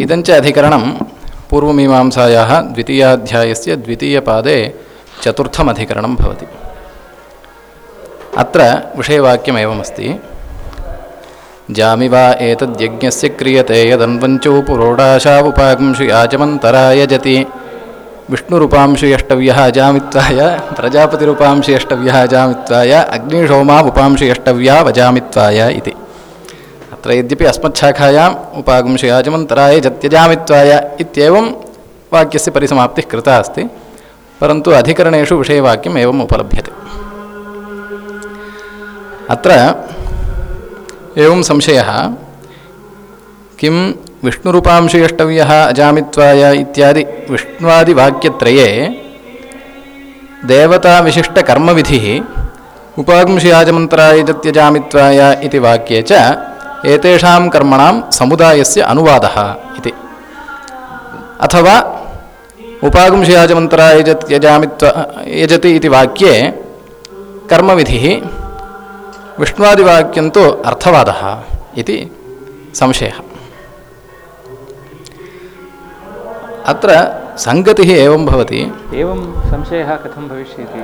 इदञ्च अधिकरणं पूर्वमीमांसायाः द्वितीयाध्यायस्य द्वितीयपादे चतुर्थमधिकरणं भवति। अत्र विषयवाक्यमेवमस्ति। जामि वा एतद्यज्ञस्य क्रियते यदन्वञ्चो पुरोडाशा उपागुंषु याचमन्तराय जति। विष्णुरूपांशु यष्टव्यः अजामित्वाय प्रजापतिरूपांशुयष्टव्यः अजामित्वाय अग्निशोमा उपांशु वजामित्वाय इति। अत्र यद्यपि अस्मच्छाखायाम् उपागुंशु याजमन्तराय जत्यजामित्वाय इत्येवं वाक्यस्य परिसमाप्तिः कृता अस्ति, परन्तु अधिकरणेषु विषयवाक्यम् एवम् उपलभ्यते। अत्र एवं संशयः, किं विष्णुरूपांशु यष्टव्यः अजामित्वाय इत्यादि विष्णुवादिवाक्यत्रये देवताविशिष्टकर्मविधिः उपागुंशयाजमन्तराय जत्यजामित्वाय इति वाक्ये च एतेषां कर्मणां समुदायस्य अनुवादः इति। अथवा उपागुंशयाजमन्तराय यजत्यजामित्वा यजति इति वाक्ये कर्मविधिः विष्णुवादिवाक्यं तु अर्थवादः इति संशयः। अत्र सङ्गतिः एवं भवति। एवं संशयः कथं भविष्यति?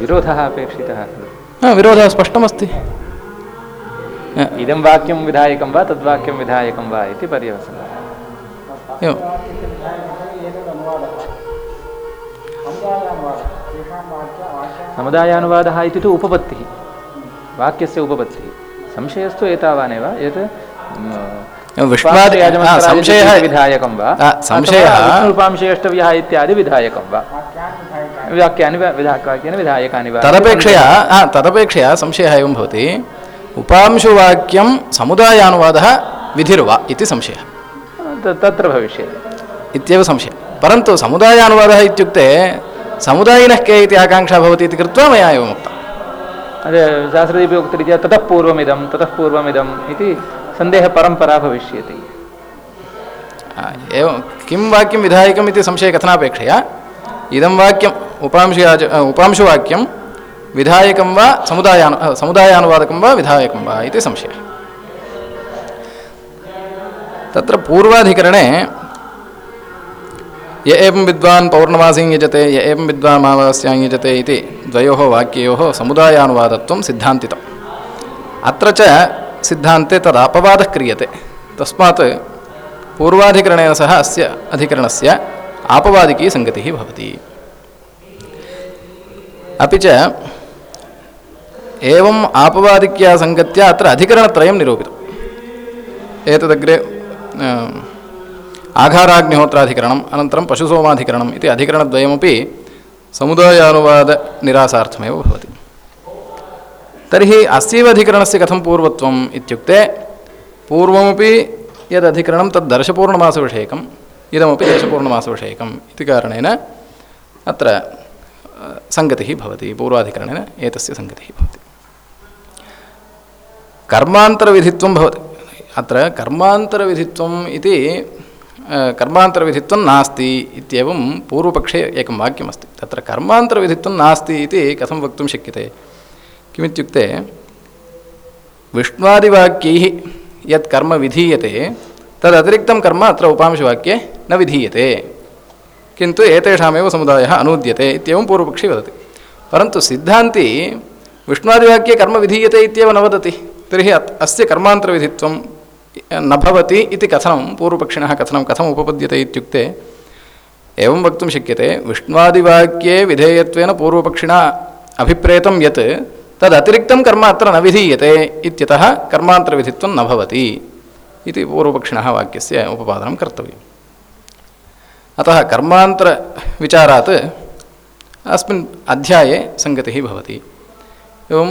विरोधः अपेक्षितः विरोधः स्पष्टमस्ति। इदं वाक्यं विधायकं वा तद्वाक्यं विधायकं वा इति पर्यवसनम्। एवं समुदायानुवादः इति तु उपपत्तिः। वाक्यस्य उपपत्तिः। संशयस्तु एतावानेव यत् संशयः विधायकं वा? संशयः विष्णुरूपांशेष्टव्यः इत्यादि विधायकं वा? वाक्यानि विधा वाक्यानि विधायकानि वा? तदपेक्षया तदपेक्षया संशयः एवं भवति। उपांशुवाक्यं समुदायानुवादः विधिर्वा इति संशयः। तत्र भविष्यति। इत्येव संशयः। परन्तु समुदायानुवादः इत्युक्ते समुदायिनः के इति आकाङ्क्षा भवति इति कृत्वा मया एवम् उक्तम्। शास्त्रदीपे उक्तरीत्या ततः पूर्वमिदं ततः पूर्वमिदम् इति सन्देहपरम्परा भविष्यति। एवं किं वाक्यं विधायकम् इति संशयकथनापेक्षया इदं वाक्यम् उपांशयाज अ, उपांशुवाक्यं विधायकं वा समुदायानु समुदायानुवादकं वा विधायकं वा संशयः। तत्र पूर्वाधिकरणे य एवं विद्वान् पौर्णमासीं यजते, य एवं विद्वान् अमावास्यां यजते इति द्वयोः वाक्ययोः समुदायानुवादत्वं सिद्धान्तितम् अत्र च सिद्धान्ते तद् अपवादः क्रियते। तस्मात् पूर्वाधिकरणेन सह अस्य अधिकरणस्य आपवादिकी सङ्गतिः भवति। अपि च एवम् आपवादिक्या सङ्गत्या अत्र अधिकरणत्रयं निरूपितम्। एतदग्रे आघाराग्निहोत्राधिकरणम्, अनन्तरं पशुसोमाधिकरणम् इति अधिकरणद्वयमपि समुदायानुवादनिरासार्थमेव भवति। तर्हि अस्यैव अधिकरणस्य कथं पूर्वत्वम् इत्युक्ते, पूर्वमपि यदधिकरणं तद् दर्शपूर्णमासविषयकम्, इदमपि दर्शपूर्णमासविषयकम् इति कारणेन अत्र सङ्गतिः भवति, पूर्वाधिकरणेन एतस्य सङ्गतिः भवति। कर्मान्तरविधित्वं भवति। अत्र कर्मान्तरविधित्वम् इति कर्मान्तरविधित्वं नास्ति इत्येवं पूर्वपक्षे एकं वाक्यमस्ति। तत्र कर्मान्तरविधित्वं नास्ति इति कथं वक्तुं शक्यते? किमित्युक्ते विष्णुवादिवाक्यैः यत् कर्म विधीयते, तदतिरिक्तं कर्म अत्र उपांशवाक्ये न विधीयते। किन्तु एतेषामेव समुदायः अनूद्यते इत्येवं पूर्वपक्षी वदति। परन्तु सिद्धान्ती विष्णुवादिवाक्ये कर्म विधीयते इत्येव न वदति। तर्हि अस्य कर्मान्तरविधित्वं न भवति इति कथनं, पूर्वपक्षिणः कथनं, कथम् उपपद्यते इत्युक्ते, एवं वक्तुं शक्यते, विष्णुवादिवाक्ये विधेयत्वेन पूर्वपक्षिणा अभिप्रेतं यत् तदतिरिक्तं कर्म अत्र न विधीयते इत्यतः कर्मान्तरविधित्वं न भवति इति पूर्वपक्षिणः वाक्यस्य उपपादनं कर्तव्यम्। अतः कर्मान्तरविचारात् अस्मिन् अध्याये सङ्गतिः भवति। एवं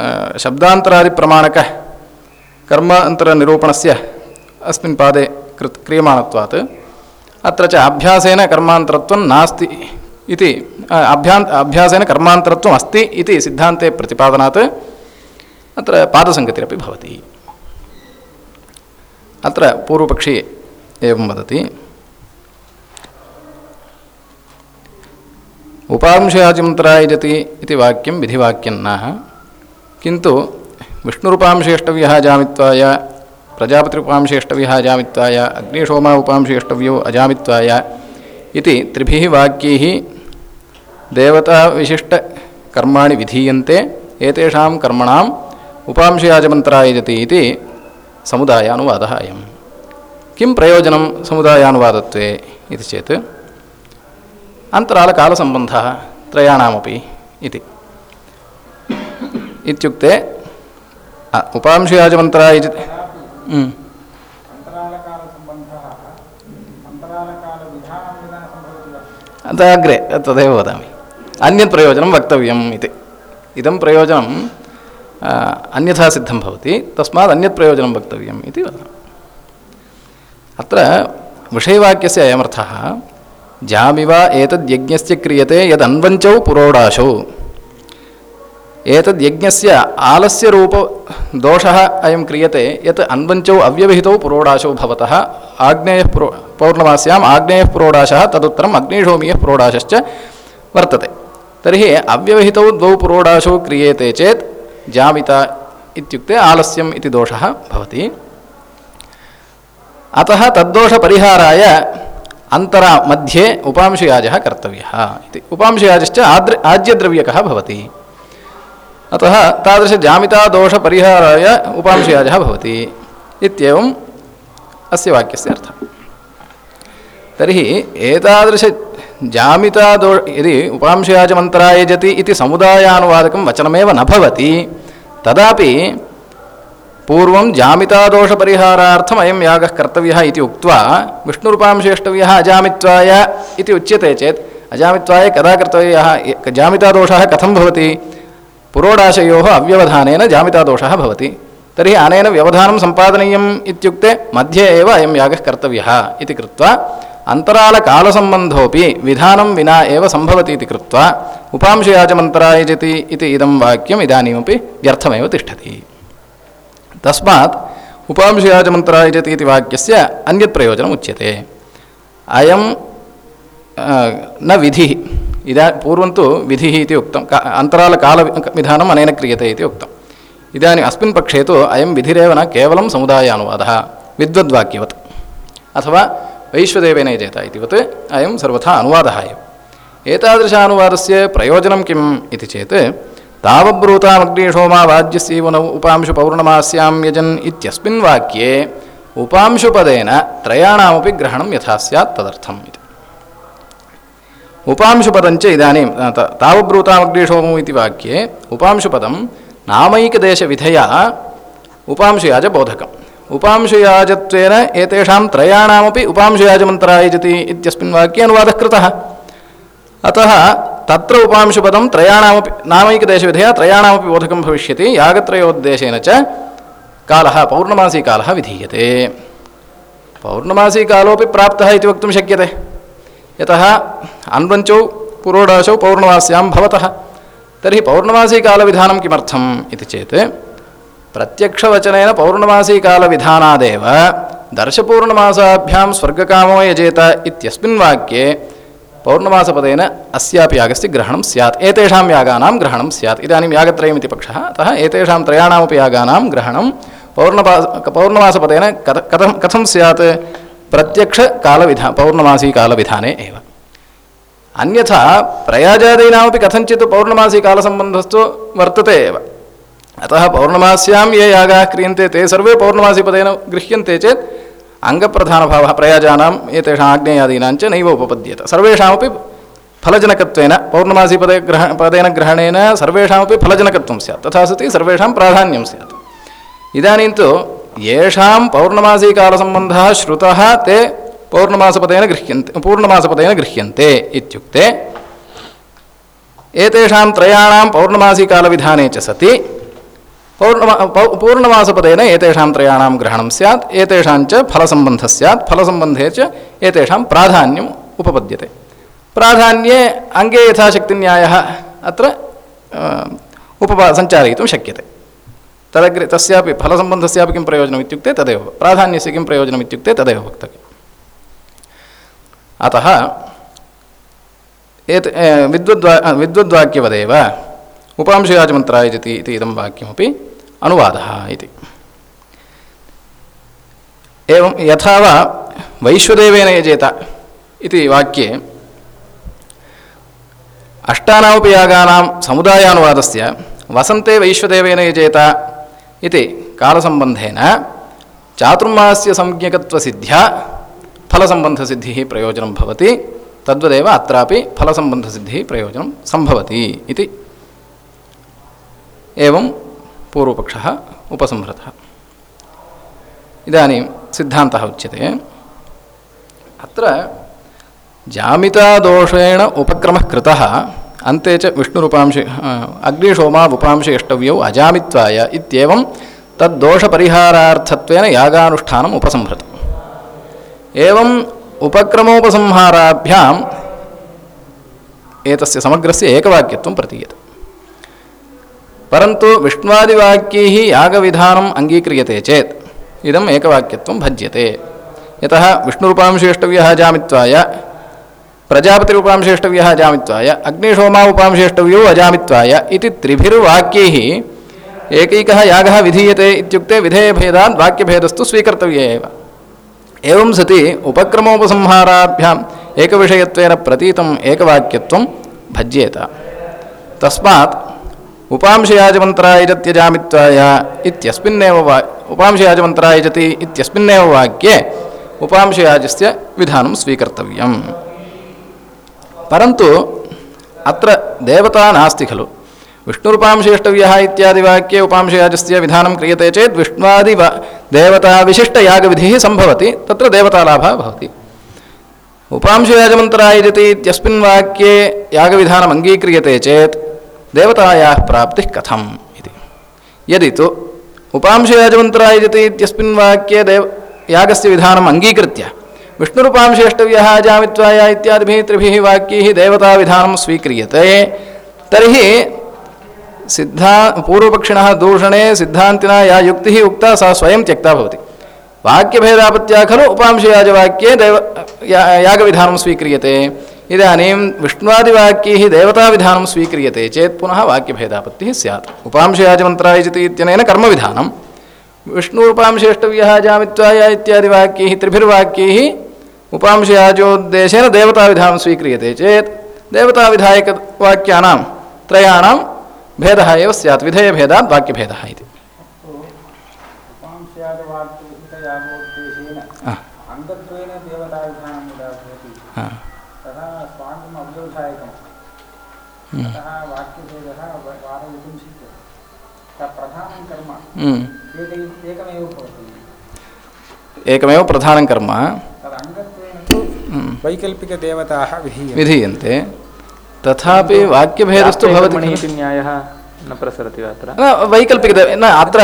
अ, शब्दान्तरादिप्रमाणकः कर्मान्तरनिरूपणस्य अस्मिन् पादे कृत् क्रियमाणत्वात् अत्र च अभ्यासेन कर्मान्तरत्वं नास्ति इति अभ्यान् अभ्यासेन कर्मान्तरत्वम् अस्ति इति सिद्धान्ते प्रतिपादनात् अत्र पादसङ्गतिरपि भवति। अत्र पूर्वपक्षी एवं वदति। उपांशयाचिमन्तरायजति इति वाक्यं विधिवाक्यं न किन्तु विष्णुरूपांशेष्टव्यः जामित्वाय, प्रजापतिरुपांशेष्टव्यः अजामित्वाय अग्निशोमा उपांशेष्टव्यो अजामित्वाय इति त्रिभिः वाक्यैः देवताविशिष्टकर्माणि विधीयन्ते, एतेषां कर्मणाम् उपांशयाजमन्त्रायजति इति समुदायानुवादः अयं किं प्रयोजनं समुदायानुवादत्वे इति चेत्, अन्तरालकालसम्बन्धः त्रयाणामपि इति। इत्युक्ते उपांशयाजमन्त्रायज हम्म. अतः अग्रे तदेव वदामि। अन्यत् प्रयोजनं वक्तव्यम् इति। इदं प्रयोजनं अन्यथा सिद्धं भवति, तस्मात् अन्यत् प्रयोजनं वक्तव्यम् इति वदामि। अत्र विषयवाक्यस्य अयमर्थः जामिव एतद्यज्ञस्य क्रियते यदन्वञ्चौ पुरोडाशौ। एतद्यज्ञस्य आलस्य रूप दोषः अयं क्रियते, यत् अन्वञ्चौ अव्यवहितौ पुरोडाशौ भवतः। आग्नेयः पुरो, पौर्णमास्याम् आग्नेयः पुरोडाशः, तदुत्तरम् अग्निशोमीयः पुरोडाशश्च वर्तते। तर्हि अव्यवहितौ द्वौ पुरोडाशौ क्रियेते चेत् जामिता अतः तद्दोषपरिहाराय अन्तरा मध्ये उपांशयाजः कर्तव्यः इति। आद्र आज्यद्रव्यकः अतः तादृशजामितादोषपरिहाराय उपांशयाजः भवति इत्येवम् अस्य वाक्यस्य अर्थः तर्हि एतादृशजामितादो यदि उपांशयाजमन्त्रायजति इति समुदायानुवादकं वचनमेव न भवति, तदापि पूर्वं जामितादोषपरिहारार्थम् अयं यागः कर्तव्यः इति उक्त्वा विष्णुरूपांशेष्टव्यः अजामित्वाय इति उच्यते चेत् अजामित्वाय कदा कर्तव्यः जामितादोषः कथं भवति? पुरोडाशयोः अव्यवधानेन जामितादोषः भवति। तर्हि अनेन व्यवधानं सम्पादनीयम् मध्ये एव अयं यागः कर्तव्यः इति कृत्वा विधानं विना एव सम्भवति इति कृत्वा उपांशयाजमन्तरायजति इति इदं वाक्यम् इदानीमपि व्यर्थमेव तिष्ठति। तस्मात् उपांशयाजमन्त्रायजति इति अन्यत् प्रयोजनम् उच्यते अयं न विधिः। इदा पूर्वं तु विधिः इति उक्तं का अन्तरालकालविधानम् अनेन क्रियते इति उक्तम् इदानीम् अस्मिन् पक्षे तु अयं विधिरेव न केवलं समुदायानुवादः विद्वद्वाक्यवत् अथवा वैश्वदेवेन यजेत इतिवत् अयं सर्वथा अनुवादः एव एतादृशानुवादस्य प्रयोजनं किम् इति चेत् तावब्रूतामग्निशोमा वाद्यस्यैव नौ उपांशु पौर्णमास्यां यजन् इत्यस्मिन् वाक्ये उपांशुपदेन त्रयाणामपि ग्रहणं यथा स्यात् तदर्थम् इति उपांशुपदञ्च इदानीं तावब्रूतामग्निशोमौ इति वाक्ये उपांशुपदं नामैकदेशविधया उपांशुयाजबोधकम्। उपांशुयाजत्वेन एतेषां त्रयाणामपि उपांशुयाजमन्त्रायजति इत्यस्मिन् वाक्ये अनुवादः कृतः। अतः तत्र उपांशुपदं त्रयाणामपि, नामैकदेशविधया त्रयाणामपि बोधकं भविष्यति, यागत्रयोद्देशेन च कालः, पौर्णमासीकालः विधीयते। पौर्णमासीकालोपि प्राप्तः इति वक्तुं शक्यते। यतः अन्वञ्चौ पुरोडाशौ पौर्णमास्यां भवतः। तर्हि पौर्णमासीकालविधानं किमर्थम् इति चेत् प्रत्यक्षवचनेन पौर्णमासीकालविधानादेव दर्शपूर्णमासाभ्यां स्वर्गकामो यजेत इत्यस्मिन् वाक्ये पौर्णमासपदेन अस्यापि यागस्य ग्रहणं स्यात्। एतेषां यागानां ग्रहणं स्यात्। इदानीं यागत्रयमिति पक्षः। अतः एतेषां त्रयाणामपि यागानां ग्रहणं पौर्णपा पौर्णमासपदेन कथ कथं कथं स्यात् प्रत्यक्षकालविधा, पौर्णमासीकालविधाने एव। अन्यथा प्रयाजादीनामपि कथञ्चित् पौर्णमासीकालसम्बन्धस्तु वर्तते एव। अतः पौर्णमास्यां ये यागाः क्रियन्ते, ते सर्वे पौर्णमासीपदेन गृह्यन्ते चेत् अङ्गप्रधानभावः प्रयाजानाम् एतेषाम् आग्नेयादीनां च नैव उपपद्येत। सर्वेषामपि फलजनकत्वेन, पौर्णमासीपदे ग्रह, पदेन ग्रहणेन सर्वेषामपि फलजनकत्वं स्यात्। तथा सति सर्वेषां प्राधान्यं स्यात्। इदानीं तु येषां पौर्णमासीकालसम्बन्धः श्रुतः ते पौर्णमासपदेन गृह्यन्ते पूर्णमासपदेन गृह्यन्ते इत्युक्ते एतेषां त्रयाणां पौर्णमासीकालविधाने च सति, पौर्णमा पूर्णमासपदेन एतेषां त्रयाणां ग्रहणं स्यात् एतेषां च फलसम्बन्धः स्यात्, फलसम्बन्धे च एतेषां प्राधान्यम् उपपद्यते। प्राधान्ये अङ्गे यथाशक्तिन्यायः अत्र उपपा सञ्चारयितुं शक्यते। तदग्रे तस्यापि फलसम्बन्धस्यापि किं प्रयोजनम् इत्युक्ते तदेव। प्राधान्यस्य किं प्रयोजनम् इत्युक्ते तदेव वक्तव्यम्। अतः एत विद्वद्वा विद्वद्वाक्यवदेव उपांशयाजमन्त्रायजति इति इदं वाक्यमपि अनुवादः इति। एवं यथा वा वैश्वदेवेन यजेत इति वाक्ये अष्टानामपि यागानां समुदायानुवादस्य वसन्ते वैश्वदेवेन यजेत इति कालसम्बन्धेन चातुर्मास्य संज्ञकत्वसिद्ध्या फलसम्बन्धसिद्धिः प्रयोजनं भवति, तद्वदेव अत्रापि फलसम्बन्धसिद्धिः प्रयोजनं सम्भवति इति। एवं पूर्वपक्षः उपसंहृतः। इदानीं सिद्धान्तः उच्यते। अत्र जामितादोषेण उपक्रमः कृतः। अन्ते च विष्णुरूपांश अग्निशोमा उपांशयष्टव्यौ अजामित्वाय इत्येवं तद्दोषपरिहारार्थत्वेन यागानुष्ठानम् उपसंहृतम्। एवम् उपक्रमोपसंहाराभ्याम् एतस्य समग्रस्य एकवाक्यत्वं प्रतीयते। परन्तु विष्णुवादिवाक्यैः यागविधानम् अङ्गीक्रियते चेत् इदम् एकवाक्यत्वं भज्यते। यतः विष्णुरूपांशेष्टव्यः जामित्वाय प्रजापतिरूपांशेष्टव्यः जामित्वाय अग्निशोमा उपांशेष्टव्यो अजामित्वाय इति त्रिभिर्वाक्यैः एकैकः यागः विधीयते इत्युक्ते विधेयभेदात् वाक्यभेदस्तु स्वीकर्तव्य एव। एवं सति उपक्रमोपसंहाराभ्याम् एकविषयत्वेन प्रतीतम् एकवाक्यत्वं भज्येत। तस्मात् उपांशयाजमन्त्रायजत्यजामित्वाय इत्यस्मिन्नेव वा उपांशयाजमन्त्रायजति इत्यस्मिन्नेव वाक्ये उपांशयाजस्य विधानं स्वीकर्तव्यम्। परन्तु अत्र देवता नास्ति खलु। विष्णुरूपांशेष्टव्यः इत्यादिवाक्ये उपांशयाजस्य विधानं क्रियते चेत् विष्णुवादिव देवताविशिष्टयागविधिः सम्भवति, तत्र देवतालाभः भवति। उपांशयाजमन्त्रायजति इत्यस्मिन् वाक्ये यागविधानम् अङ्गीक्रियते चेत् देवतायाः प्राप्तिः कथम् इति। यदि तु उपांशयाजमन्त्रायजति इत्यस्मिन् वाक्ये देव यागस्य विधानम् अङ्गीकृत्य विष्णुरूपांशेष्टव्यः जामित्वाय इत्यादिभिः, त्रिभिः वाक्यैः देवताविधानं स्वीक्रियते। तर्हि सिद्धा, पूर्वपक्षिणः दूषणे सिद्धान्तिना या युक्तिः उक्ता सा स्वयं त्यक्ता भवति। वाक्यभेदापत्या खलु उपांशयाजवाक्ये देव, या, यागविधानं स्वीक्रियते। इदानीं विष्णुवादिवाक्यैः देवताविधानं स्वीक्रियते चेत् पुनः वाक्यभेदापत्तिः स्यात्। उपांशयाजमन्त्रायजति इत्यनेन कर्मविधानं। विष्णुरूपांशेष्टव्यः जामित्वाय इत्यादिवाक्यैः, त्रिभिर्वाक्यैः उपांशयाजोद्देशेन देवताविधानं स्वीक्रियते चेत् देवताविधायकवाक्यानां त्रयाणां भेदः एव स्यात् विधेयभेदात् वाक्यभेदः इति। हम्म. एकैव एकमेव प्रधानं कर्म। वैकल्पिकदेवताः विधीयन्ते विधीयन्ते। तथापि वाक्यभेदस्तु भवति न्यायः न प्रसरति वा अत्र न वैकल्पिक न अत्र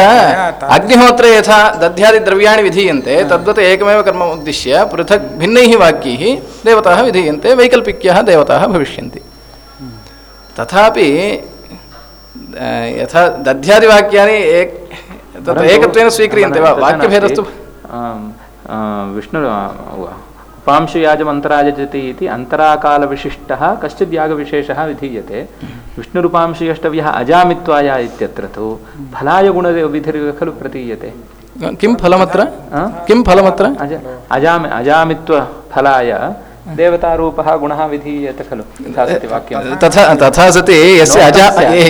अग्निहोत्रे यथा दध्यादिद्रव्याणि विधीयन्ते तद्वत् एकमेव कर्म उद्दिश्य पृथक् भिन्नैः वाक्यैः देवताः विधीयन्ते वैकल्पिक्याः देवताः भविष्यन्ति। तथापि यथा दध्यादिवाक्यानि एक तत् एकत्वेन स्वीक्रियन्ते वा? वाक्यभेदस्तु। विष्णु उपांशयाजमन्तरायजति इति अन्तराकालविशिष्टः कश्चित् यागविशेषः विधीयते। विष्णुरूपांशयष्टव्यः अजामित्वाय इत्यत्र तु फलाय गुणविधिर् खलु प्रतीयते किं फलमत्र? किं फलमत्र? अज अजामि अजामित्वफलाय देवतारूपः गुणः विधीयते खलु। तथा तथा सति यस्य अजा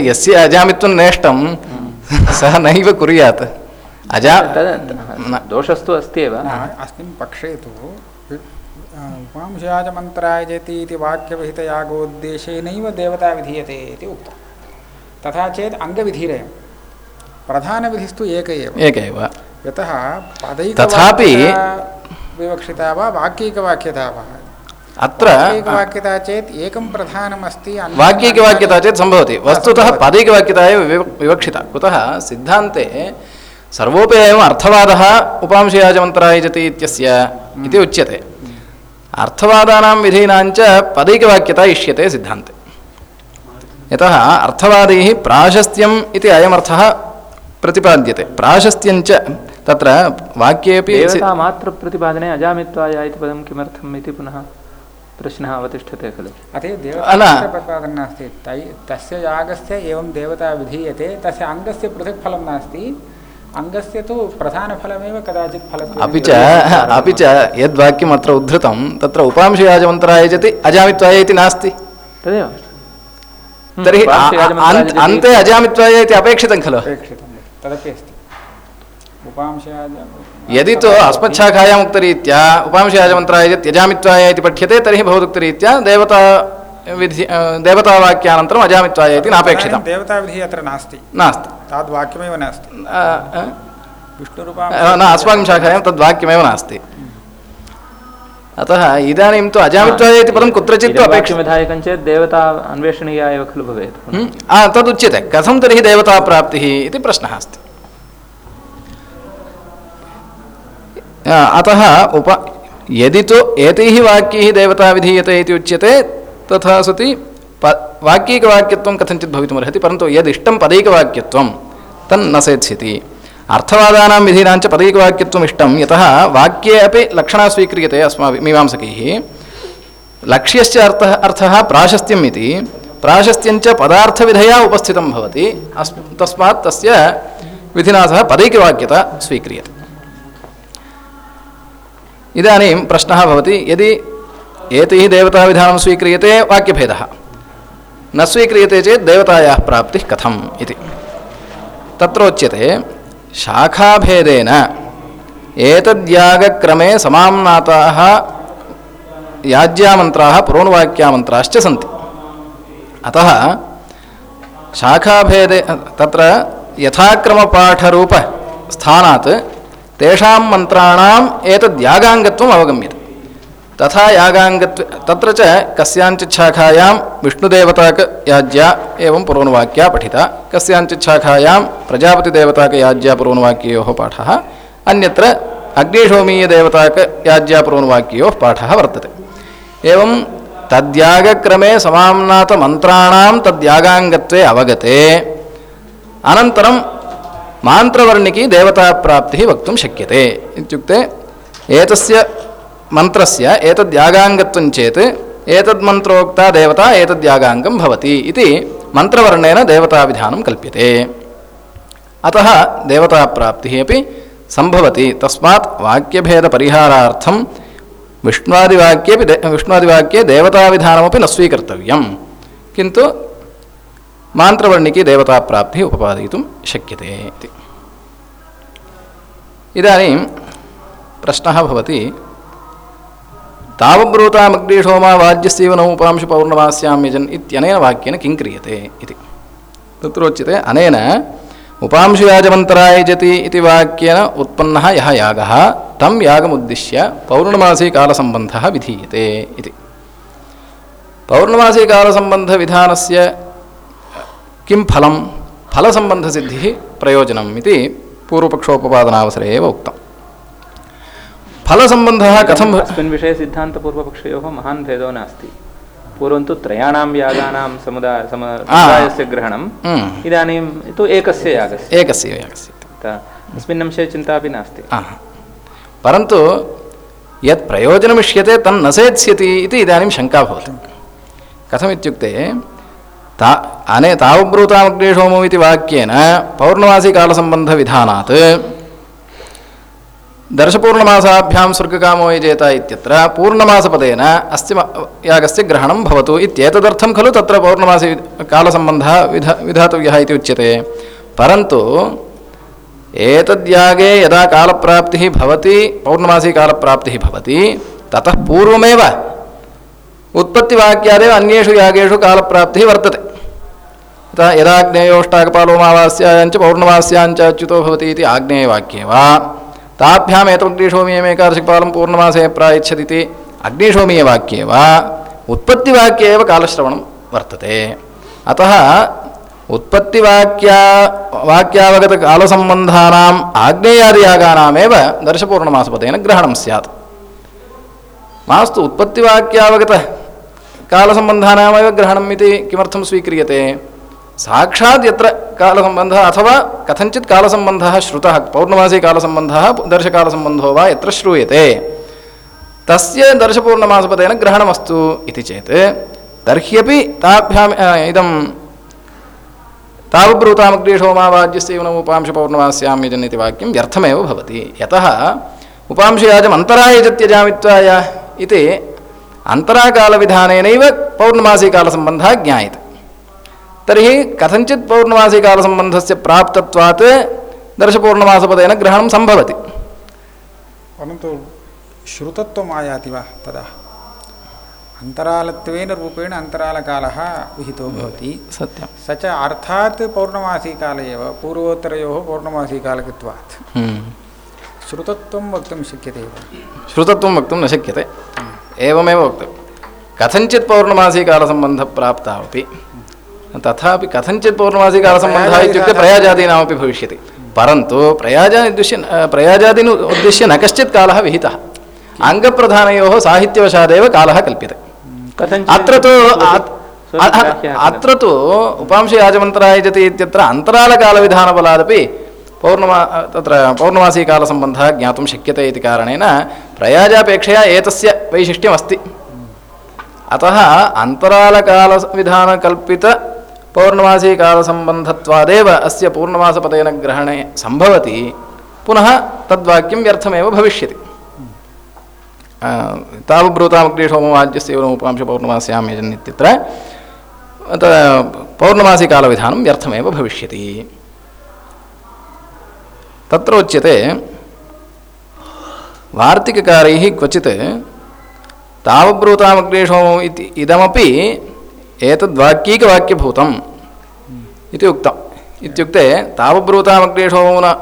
यस्य अजामित्वं नेष्टं सः नैव कुर्यात्। अजा। दोषस्तु अस्ति एव। अस्मिन् पक्षे तु उपांशयाजमन्त्रायजति इति वाक्यविहितयागोद्देशेनैव देवता विधीयते इति उक्तं। तथा चेत् अङ्गविधिरेव प्रधानविधिस्तु एक एव। एक एव। यतः तथापि- विवक्षिता वा वाक्यैकवाक्यता वा? अत्र वाक्यैकवाक्यता चेत् एकं प्रधानमस्ति वाक्यैकवाक्यता चेत् सम्भवति। वस्तुतः पदैकवाक्यता एव विवक्षिता। कुतः सिद्धान्ते सर्वोपि एवम् अर्थवादः उपांशयाजमन्त्रायजति इत्यस्य इति उच्यते। अर्थवादानां विधीनाञ्च पदैकवाक्यता इष्यते सिद्धान्ते। यतः अर्थवादैः प्राशस्त्यम् इति अयमर्थः तत्र वाक्येपि सि- देवतामात्रप्रतिपादने अजामित्वाय इति पदं पुनः प्रश्नः अवतिष्ठते खलु। अतः देवताप्रतिपादनं नास्ति तस्य यागस्य एवं देवता विधीयते तस्य अङ्गस्य पृथक् फलं नास्ति अङ्गस्य तु प्रधानफलमेव कदाचित् फलत्वेन अपि च अपि च यद्वाक्यम् अत्र उद्धृतं तत्र उपांशयाजमन्त्राय जति अजामित्वाय इति नास्ति। तदेव। हम्म, तर्हि अन्ते अजामित्वाय इति अपेक्षितं खलु? तदपि अस्ति। यदि तु अस्मच्छाखायाम् उक्तरीत्या उपांशयाजमन्त्राय यजामित्वाय इति पठ्यते तर्हि भवदुक्तरीत्या देवता विधि देवतावाक्यानन्तरम् अजामित्वाय इति नापेक्षितं देवताविधिः अत्र नास्ति। नास्ति। ताद्वाक्यमेव नास्ति। न अस्माकं शाखायां तद्वाक्यमेव नास्ति। अतः इदानीं तु अजामित्वाय इति पदं कुत्रचित् तु अपेक्षितं। चेत् देवता अन्वेषणीया एव खलु भवेत्? आ, तदुच्यते। कथं तर्हि देवताप्राप्तिः इति प्रश्नः अस्ति। अतः उप यदि तु एतैः वाक्यैः देवता विधीयते इति उच्यते तथा सति प वाक्यैकवाक्यत्वं कथञ्चित् भवितुमर्हति परन्तु यदिष्टं पदैकवाक्यत्वं तन्न सेत्स्यति। अर्थवादानां विधीनां च पदैकवाक्यत्वम् इष्टं, यतः वाक्ये अपि लक्षणा स्वीक्रियते अस्माभिः मीमांसकैः। लक्ष्यस्य अर्थः अर्थः प्राशस्त्यम् इति। प्राशस्त्यञ्च पदार्थविधया उपस्थितं भवति। अस् तस्मात् तस्य विधिना सह पदैकवाक्यता स्वीक्रियते। इदानीं प्रश्नः भवति, यदि एतैः देवताविधानं स्वीक्रियते वाक्यभेदः। न स्वीक्रियते चेत् देवतायाः प्राप्तिः कथम् इति। तत्रोच्यते, शाखाभेदेन एतद्यागक्रमे समाम्नाताः याज्यामन्त्राः, पुरोणवाक्यामन्त्राश्च सन्ति। अतः शाखाभेदे, तत्र यथाक्रमपाठरूपस्थानात् तेषां मन्त्राणाम् एतद्यागाङ्गत्वम् अवगम्यते। तथा यागाङ्गत्व तत्र च कस्याञ्चित् शाखायां विष्णुदेवताकयाज्या एवं पुरोणवाक्या पठिता। कस्याञ्चित् शाखायां प्रजापतिदेवताकयाज्या पुरोणवाक्ययोः पाठः। अन्यत्र अग्निशोमीयदेवताकयाज्या पुरोणवाक्ययोः पाठः वर्तते। एवं तद्यागक्रमे समाम्नातमन्त्राणां तद्यागाङ्गत्वे अवगते। अनन्तरं मान्त्रवर्णिकी देवताप्राप्तिः वक्तुं शक्यते। इत्युक्ते एतस्य मन्त्रस्य एतद्यागाङ्गत्वं चेत् एतद्मन्त्रोक्ता देवता एतद्यागाङ्गं भवति इति मन्त्रवर्णेन देवताविधानं कल्प्यते। अतः देवताप्राप्तिः अपि सम्भवति। तस्मात् वाक्यभेदपरिहारार्थं विष्णुवादिवाक्येपि दे विष्णुवादिवाक्ये देवताविधानमपि न स्वीकर्तव्यं किन्तु मान्त्रवर्णिकी देवताप्राप्तिः उपपादयितुं शक्यते इति। इदानीं प्रश्नः भवति तावब्रूतामग्निशोमा वाज्यस्यैव नौपांशु पौर्णमास्यां यजन् इत्यनेन वाक्येन किं क्रियते इति। तत्रोच्यते, अनेन उपांशुयाजमन्तराय जति इति वाक्येन उत्पन्नः यः यागः, तं यागमुद्दिश्य पौर्णमासीकालसम्बन्धः विधीयते इति। पौर्णमासीकालसम्बन्धविधानस्य किं फलं? फलसम्बन्धसिद्धिः प्रयोजनम् इति पूर्वपक्षोपपादनावसरे एव उक्तम्। फलसम्बन्धः कथं भ- अस्मिन् विषये सिद्धान्तपूर्वपक्षयोः महान् भेदो नास्ति। पूर्वं तु त्रयाणां यागानां समुदाय सम समुदायस्य ग्रहणम्। हम्म, इदानीं तु एकस्य यागस्य। एकस्य यागस्य। अस्मिन् अंशे चिन्तापि नास्ति। परन्तु यत् प्रयोजनमिष्यते तन्न सेत्स्यति इति इदानीं शङ्का भवति। कथमित्युक्ते ता अने तावब्रूतामग्नेशोमो इति वाक्येन दर्शपूर्णमासाभ्यां स्वर्गकामो यजेत इत्यत्र पूर्णमासपदेन अस्य यागस्य ग्रहणं भवतु इत्येतदर्थं खलु तत्र पौर्णमासी कालसम्बन्धः विध विधातव्यः इति उच्यते। परन्तु एतद्यागे यदा कालप्राप्तिः भवति, पौर्णमासी कालप्राप्तिः भवति, ततः पूर्वमेव उत्पत्तिवाक्यादेव अन्येषु यागेषु कालप्राप्तिः वर्तते। यथा यदाग्नेयोष्टाकपालोमावास्यायाञ्च, पौर्णमास्याञ्च अच्युतो भवति इति आग्नेयवाक्ये वा ताभ्याम् पूर्णमासे प्रायच्छति इति अग्निशोमीयवाक्ये वा उत्पत्तिवाक्ये एव कालश्रवणं वर्तते। अतः उत्पत्तिवाक्या वाक्यावगतकालसम्बन्धानाम् आग्नेयादियागानामेव दर्शपूर्णमासपदेन ग्रहणं स्यात्। मास्तु उत्पत्तिवाक्यावगत कालसम्बन्धानामेव ग्रहणम् इति किमर्थं स्वीक्रियते? साक्षात् यत्र कालसम्बन्धः अथवा कथञ्चित् कालसम्बन्धः श्रुतः, पौर्णमासी कालसम्बन्धः, दर्शकालसम्बन्धो वा यत्र श्रूयते, तस्य दर्शपूर्णमासपदेन ग्रहणमस्तु इति चेत्, तर्ह्यपि ताभ्याम् इदं तावब्रूतामग्रीषोमावाज्यस्य उपांश पौर्णमास्याम्यजन् इति वाक्यं व्यर्थमेव भवति। यतः उपांशयाजम् अन्तरायजत्यजामित्वाय इति, अन्तराकालविधानेनैव पौर्णमासीकालसम्बन्धः ज्ञायते। तर्हि कथञ्चित् पौर्णमासीकालसम्बन्धस्य प्राप्तत्वात् दर्शपौर्णमासपदेन ग्रहणं सम्भवति। परन्तु श्रुतत्वम् आयाति वा तदा? अन्तरालत्वेन रूपेण अन्तरालकालः विहितो भवति। सत्यं स च अर्थात् पौर्णमासीकाल एव पूर्वोत्तरयोः पौर्णमासीकालकत्वात्। श्रुतत्वं वक्तुं शक्यते एव श्रुतत्वं वक्तुं न शक्यते। एवमेव वक्तव्यं कथञ्चित् पौर्णमासीकालसम्बन्धप्राप्तावपि तथापि कथञ्चित् पौर्णमासीकालसम्बन्धः इत्युक्ते प्रयाजादीनामपि भविष्यति। परन्तु प्रयाजानि उद्दिश्य प्रयाजादीन् उद्दिश्य न कश्चित् कालः विहितः। अङ्गप्रधानयोः साहित्यवशादेव कालः कल्प्यते। अत्र तु। अत्र तु उपांशयाजमन्त्रायजति इत्यत्र अन्तरालकालविधानबलादपि पौर्णमा तत्र पौर्णमासीकालसम्बन्धः ज्ञातुं शक्यते इति कारणेन प्रयाजापेक्षया एतस्य वैशिष्ट्यमस्ति। अतः अन्तरालकालविधानकल्पित पौर्णमासीकालसम्बन्धत्वादेव अस्य पूर्णमासपदेन ग्रहणे सम्भवति। पुनः तद्वाक्यं व्यर्थमेव भविष्यति। तावब्रूतामग्रीषोमवाज्यस्य पौर्णमास्यां यजन् इत्यत्र त, पौर्णमासीकालविधानं व्यर्थमेव भविष्यति। तत्र उच्यते वार्तिककारैः क्वचित् तावब्रूतामग्रीषोमम् इति इदमपि एतद्वाक्यैकवाक्यभूतम् इति उक्तम् इत्युक्ते तावब्रूतामग्रीषोमो न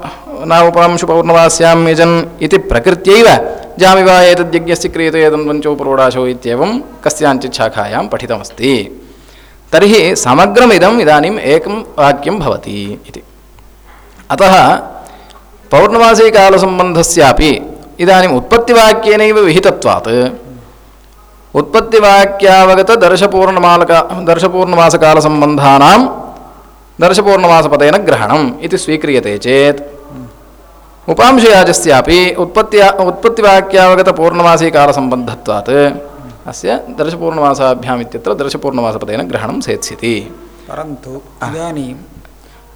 न उपांशु पौर्णमास्यां यजन् इति प्रकृत्यैव जामिवा एतद्यज्ञस्य क्रियते यदन्वञ्चोपरोडाशो इत्येवं कस्याञ्चित् शाखायां पठितमस्ति। तर्हि समग्रमिदम् इदानीम् एकं वाक्यं भवति इति। अतः पौर्णमासीकालसम्बन्धस्यापि इदानीम् उत्पत्तिवाक्येनैव विहितत्वात्। उत्पत्तिवाक्यावगतदर्शपूर्णमालक दर्शपूर्णमासकालसम्बन्धानां दर्शपूर्णमासपदेन ग्रहणम् इति स्वीक्रियते चेत्। उपांशयाजस्यापि उत्पत्त्या उत्पत्तिवाक्यावगतपूर्णमासीकालसम्बन्धत्वात् अस्य दर्शपूर्णमासाभ्याम् इत्यत्र दर्शपूर्णमासपदेन ग्रहणं सेत्स्यति। परन्तु इदानीम्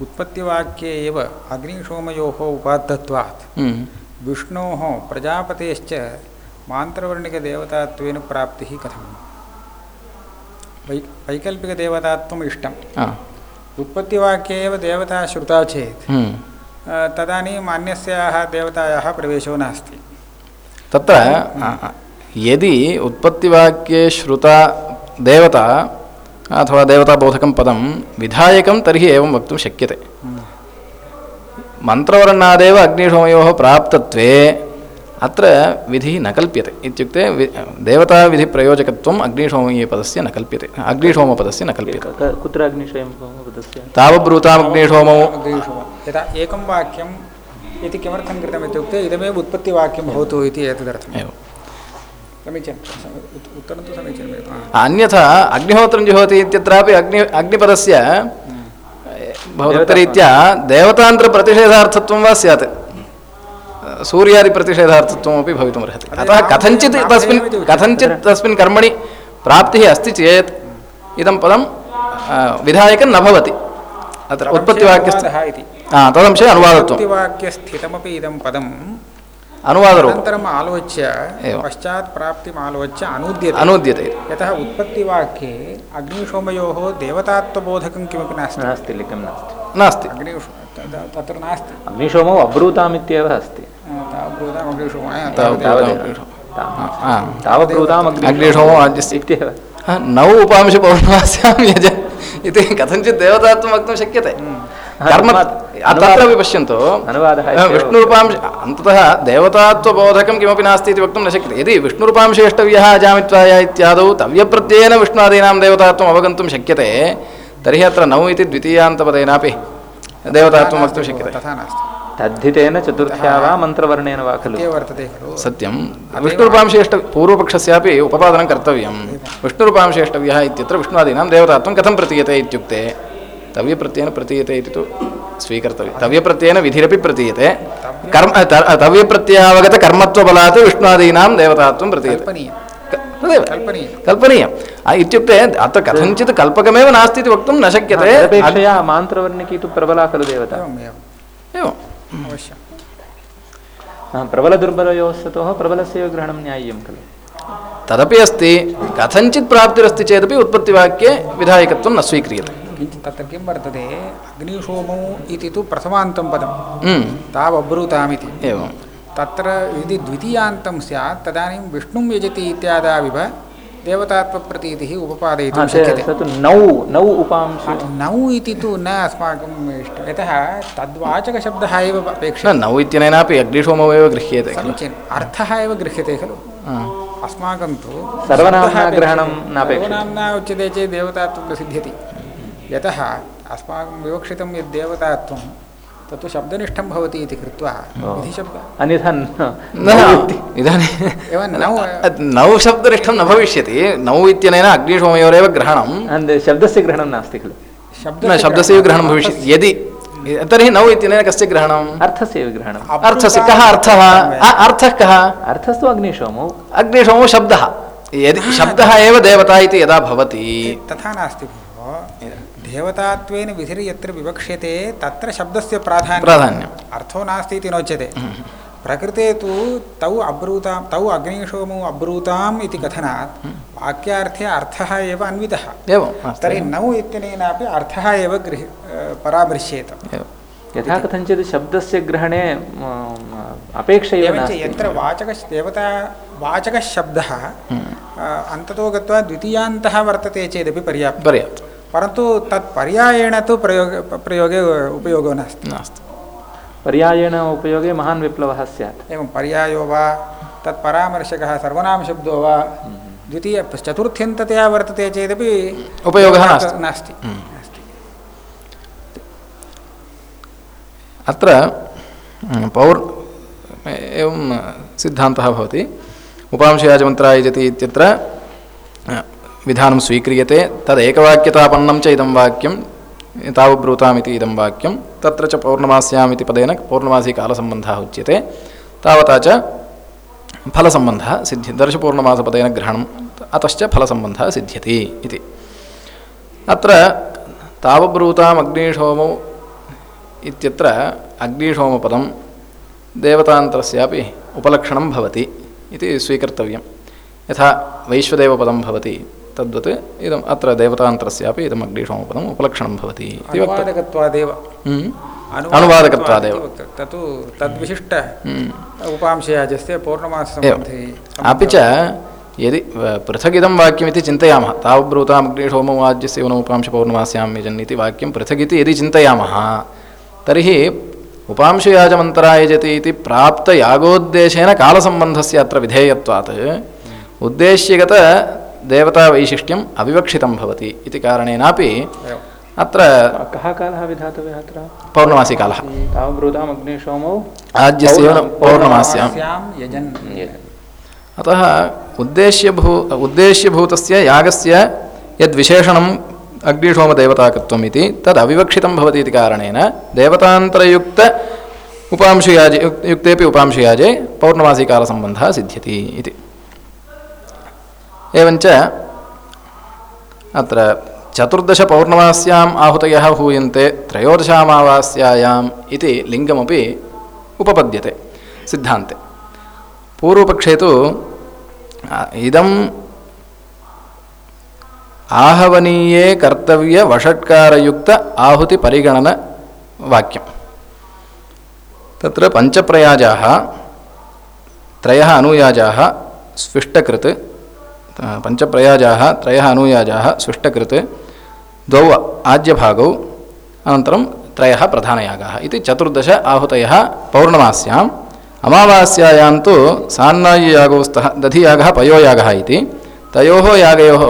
उत्पत्तिवाक्ये एव अग्निशोमयोः उपाद्धत्वात्। हम्म। विष्णोः प्रजापतेश्च मान्त्रवर्णिकदेवतात्वेन प्राप्तिः कथम्? वै वैकल्पिकदेवतात्वम् इष्टम्। हा। उत्पत्तिवाक्ये एव देवता श्रुता चेत् हम्म। तदानीम् अन्यस्याः देवतायाः प्रवेशो नास्ति। तत्र आ, यदि उत्पत्तिवाक्ये श्रुता देवता अथवा देवताबोधकं पदं विधायकं तर्हि एवं वक्तुं शक्यते। मन्त्रवर्णादेव अग्निशोमयोः प्राप्तत्वे अत्र विधिः न कल्प्यते इत्युक्ते वि देवताविधिप्रयोजकत्वम् अग्निशोमयपदस्य न कल्प्यते अग्निशोमपदस्य न कल्प्यते। कुत्र अग्निशयं पदस्य तावब्रूतामग्निशोमौ अग्निशोम। यदा एकं वाक्यम् इति किमर्थं कृतम् इत्युक्ते इदमेव उत्पत्तिवाक्यं भवतु इति एतदर्थम्। एवं समीचीनं। उत्तरं तु समीचीनमेव अन्यथा अग्निहोत्रं जुहोति इत्यत्रापि अग्नि अग्निपदस्य भवदत्तरीत्या देवतान्तरप्रतिषेधार्थत्वं वा स्यात्? सूर्यादिप्रतिषेधार्थत्वमपि भवितुमर्हति। अतः कथञ्चित् तस्मिन् कथञ्चित् तस्मिन् कर्मणि प्राप्तिः अस्ति चेत् इदं पदं विधायकं न भवति। अत्र उत्पत्तिवाक्यस्य अनुवादः इति। हा, तदंशे अनुवादत्वम्। उत्पत्तिवाक्यस्थितमपि इदं पदम् अनुवादरूपम्। आलोच्य पश्चात् प्राप्तिम् आलोच्य अनूद्यते। अनूद्यते। यतः उत्पत्तिवाक्ये अग्निशोमयोः देवतात्वबोधकं किमपि नास्ति। नास्ति लिखं नास्ति। नास्ति। अग्निशो तत्र नास्ति। अग्निशोमो अब्रूतामित्येव अस्ति। नौ उपांश पौर्णमास्यां यज। इति कथञ्चित् देवतात्वं वक्तुं शक्यते। कर्म तस्मात् तत्रापि पश्यन्तु। विष्णुरूपांश अन्ततः देवतात्वबोधकं किमपि नास्ति इति वक्तुं न शक्यते। यदि विष्णुरूपांशेष्टव्यः अजामित्वाय इत्यादौ तव्यप्रत्ययेन विष्णुआदीनां देवतात्वम् अवगन्तुं शक्यते तर्हि अत्र नौ इति द्वितीयान्तपदेनापि देवतात्वं वक्तुं शक्यते। तथा नास्ति। तद्धितेन चतुर्थ्या वा मन्त्रवर्णेन वा खलु? वर्तते खलु। सत्यं। विष्णुरूपांशेष्ट पूर्वपक्षस्यापि उपपादनं कर्तव्यं। विष्णुरूपांशेष्टव्यः इत्यत्र विष्णुवादीनां देवतात्वं कथं प्रतीयते इत्युक्ते तव्यप्रत्ययेन प्रतीयते इति तु स्वीकर्तव्यं। तव्यप्रत्ययेन विधिरपि प्रतीयते। कर्म तव्यप्रत्ययावगतकर्मत्वबलात् विष्णुवादीनां देवतात्वं प्रतीयते। तदेव। कल्पनीयम्। इत्युक्ते अत्र कथञ्चित् कल्पकमेव नास्ति इति वक्तुं न शक्यते। मान्त्रवर्णिकी तु प्रबला खलु देवता। एवम्। हा, प्रबलदुर्बलयोस्ततोः प्रबलस्यैव ग्रहणं न्याय्यं खलु। तदपि अस्ति कथञ्चित् प्राप्तिरस्ति चेदपि उत्पत्तिवाक्ये विधायकत्वं न स्वीक्रियते। किञ्चित् तत्र किं वर्तते अग्निशोमौ इति तु प्रथमान्तं पदं हम्म, तावब्रूतामिति। एवं तत्र यदि द्वितीयान्तं स्यात् तदानीं विष्णुं यजति इत्यादाविव देवतात्वप्रतीतिः हा, उपपादयितुं शक्यते। स तु नौ नौ उपांश। नौ इति तु न अस्माकम् इष्टं यतः तद्वाचकशब्दः एव न अपेक्षितः। नौ इत्यनेनापि अग्निशोमौ एव गृह्यते समीचीनम् अर्थः एव गृह्यते खलु। अस्माकं तु सर्वनाम्ना शब्दः ग्रहणं अपेक्षते। नापेक्षते। सर्वनाम्ना उच्यते चेत् देवतात्वं प्रसिद्ध्यति। यतः अस्माकं विवक्षितं यद् देवतात्वं तत्तु शब्दनिष्ठं भवति इति कृत्वा अन्यथा न न इदानीं नौ नौ शब्दनिष्ठं न भविष्यति। नौ इत्यनेन अग्निशोमयोरेव ग्रहणं शब्दस्य ग्रहणं नास्ति खलु। न शब्दस्य ग्रहणं भविष्यति। यदि तर्हि नौ इत्यनेन कस्य ग्रहणम्? अर्थस्य एव ग्रहणम् अर्थस्य कः अर्थः? अर्थः कः? अर्थस्तु अग्निशोमौ। अग्निशोमो शब्दः। यदि शब्दः एव देवता इति यदा भवति। तथा नास्ति भोः। देवतात्वेन विधिर् यत्र विवक्ष्यते तत्र शब्दस्य प्राधान्यं प्राधान्यम्। अर्थो नास्ति इति नोच्यते। प्रकृते तु तौ अब्रूतां तौ अग्निशोमौ अब्रूताम् इति कथनात् वाक्यार्थे अर्थः एव अन्वितः। एवं तर्हि नौ इत्यनेनापि अर्थः एव गृह परामृश्येत। यथा कथञ्चित् शब्दस्य ग्रहणे म, म, अपेक्षा एवञ्च यत्र वाचकः देवता वाचकः अन्ततो गत्वा द्वितीयान्तः वर्तते चेदपि पर्याप्तं पर्याप्तं परन्तु तत् पर्यायेण तु प्रयोग प्रयोगे उपयोगो नास्ति। नास्ति। पर्यायेण उपयोगे महान् विप्लवः स्यात्। एवं पर्यायो वा तत् परामर्शकः सर्वनामशब्दो वा द्वितीय चतुर्थ्यन्ततया वर्तते चेदपि उपयोगः नास्ति। नास्ति। हम्म। अत्र म्, पौर् एवं सिद्धान्तः भवति। उपांशयाजमन्त्रा यजति इत्यत्र विधानं स्वीक्रियते तदेकवाक्यतापन्नं च इदं वाक्यं तावब्रूतामिति इदं वाक्यं, तत्र च पौर्णमास्याम् इति पदेन पौर्णमासीकालसम्बन्धः उच्यते। तावता च फलसम्बन्धः सिद्ध्य, दर्शपूर्णमासपदेन ग्रहणम्, अतश्च फलसम्बन्धः सिद्ध्यति इति। अत्र तावब्रूताम् अग्निशोमौ इत्यत्र अग्निशोमपदं देवतान्तरस्यापि उपलक्षणं भवति तद्वत् इदम् अत्र देवतान्तरस्यापि इदम् अग्निशोमपदम् उपलक्षणं भवति इति वक्तव्यम्। अनुवादकत्वादेव। हम्म। तत्तु तद्विशिष्ट हम्म। उपांशयाजस्य पौर्णमाससम्बन्धे अपि च यदि पृथगिदं वाक्यमिति चिन्तयामः तावब्रूताम् अग्निशोमो वाज्यस्य उपांशपौर्णमास्यां यजन् इति वाक्यं पृथगिति यदि चिन्तयामः तर्हि उपांशयाजमन्तरायजति इति प्राप्तयागोद्देशेन कालसम्बन्धस्य अत्र विधेयत्वात् उद्देश्यगतदेवतावैशिष्ट्यम् अविवक्षितं भवति इति कारणेनापि। अत्र कः कालः विधातव्यः अत्र? पौर्णमासीकालः। तावब्रूताम् अग्निशोमौ? आज्यस्य पौर्णमास्यां अतः उद्देश्यभू उद्देश्यभूतस्य यागस्य यद्विशेषणम् अग्निशोमदेवताकत्वम् इति तद् अविवक्षितं भवति इति कारणेन देवतान्तरयुक्त उपांशुयाजे युक्- युक्तेपि उपांशुयाजे पौर्णमासीकालसम्बन्धः सिद्ध्यति इति। एवञ्च अत्र चतुर्दशपौर्णमास्याम् आहुतयः हूयन्ते त्रयोदशामावास्यायाम् इति लिङ्गमपि उपपद्यते, सिद्धान्ते। पूर्वपक्षे तु इदम् आहवनीये कर्तव्यवषट्कारयुक्त आहुतिपरिगणनवाक्यं तत्र पञ्चप्रयाजाः, त्रयः अनुयाजाः स्विष्टकृत् पञ्चप्रयाजाः त्रयः अनुयाजाः स्विष्टकृत् द्वौ आज्यभागौ अनन्तरं त्रयः प्रधानयागाः चतुर्दश आहुतयः पौर्णमास्याम् अमावास्यायां तु सान्नाय्ययागौ स्तः दधियागः पयोयागः इति तयोः यागयोः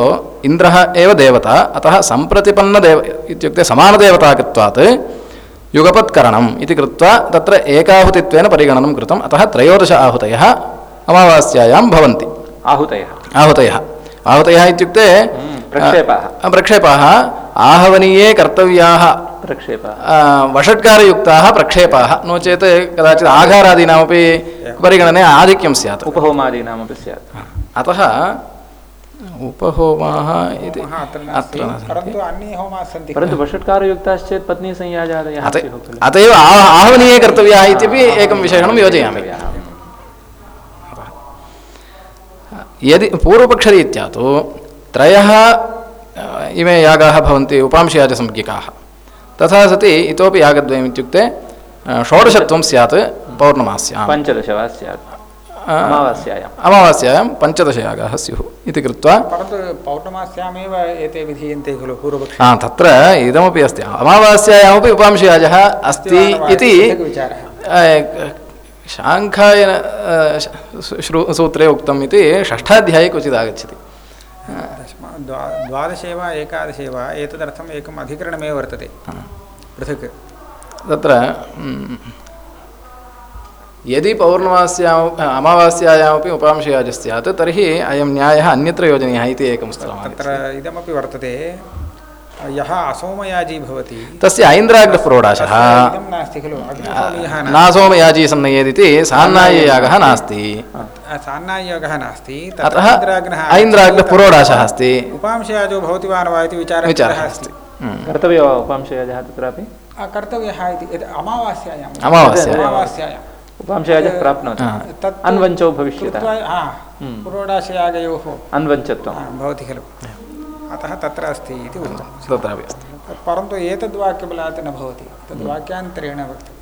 इन्द्रः एव देवता अतः सम्प्रतिपन्नदेव इत्युक्ते समानदेवताकत्वात् युगपत्करणम् इति कृत्वा तत्र अतः त्रयोदश आहुतयः अमावास्यायां आहुतयः आहुतयः इत्युक्ते प्रक्षेपाः। अ, प्रक्षेपाः आहवनीये कर्तव्याः। प्रक्षेपाः। वषट्कारयुक्ताः प्रक्षेपाः। नो चेत् कदाचित् आघारादीनामपि परिगणने आधिक्यं स्यात्। उपहोमादीनामपि स्यात्। अतः उपहोमाः इति अत्र परन्तु वषट्कारयुक्ताश्चेत् पत्नी संयाजादयः अत अत एव आह- आहवनीये कर्तव्याः इत्यपि एकं विशेषणं योजयामि। यदि पूर्वपक्षरीत्या तु त्रयः इमे यागाः भवन्ति उपांशयाजसंज्ञकाः तथा सति इतोपि यागद्वयम् इत्युक्ते षोडशत्वं स्यात् पौर्णमास्यां पञ्चदश वा स्यात् अमावास्यायाम् अमावास्यायां पञ्चदशयागाः स्युः इति कृत्वा। परन्तु पौर्णमास्यामेव एते विधीयन्ते खलु पूर्वपक्षे। हा तत्र इदमपि अस्ति। अमावास्यायामपि उपांशयाजः अस्ति इति विचारः। शाङ्खायन श्रु सूत्रे उक्तम् इति षष्ठाध्याये क्वचित् आगच्छति। दशमा द्वा द्वादशे वा एकादशे वा एतदर्थम् एकम् अधिकरणमेव वर्तते। पृथक्। तत्र यदि पौर्णमास्याम् अमावास्यायामपि उपांशयाजः स्यात् तर्हि अयं न्यायः अन्यत्र योजनीयः इति एकं स्थलम् तत्र इदमपि वर्तते। यः असोमयाजी भवति। तस्य ऐन्द्राग्रप्रोडाशः नास्ति खलु नासोमयाजी सन्नयेदिति सान्नाययागः नास्ति। सान्नाययोगः नास्ति अतः ऐन्द्राग्रपुरोडाशः अस्ति। उपांशयाजो भवति वा न वा इति विचारः विचारः अस्ति। हम्म। कर्तव्यो वा उपांशयाजः तत्रापि? कर्तव्यः इति यद् अमावास्यायाम्। अमावास्या अमावास्यायाम्। उपांशयाजः प्राप्नोति। तत् अन्वञ्चौ भविष्यतः। कृत्वा हम्म। पुरोडाशयागयोः अन्वञ्चत्वं भवति खलु। अतः तत्र अस्ति इति उक्तं। तत्रापि अस्ति। परन्तु एतद्वाक्यबलात् न भवति। तद्वाक्यान्तरेण वर्तते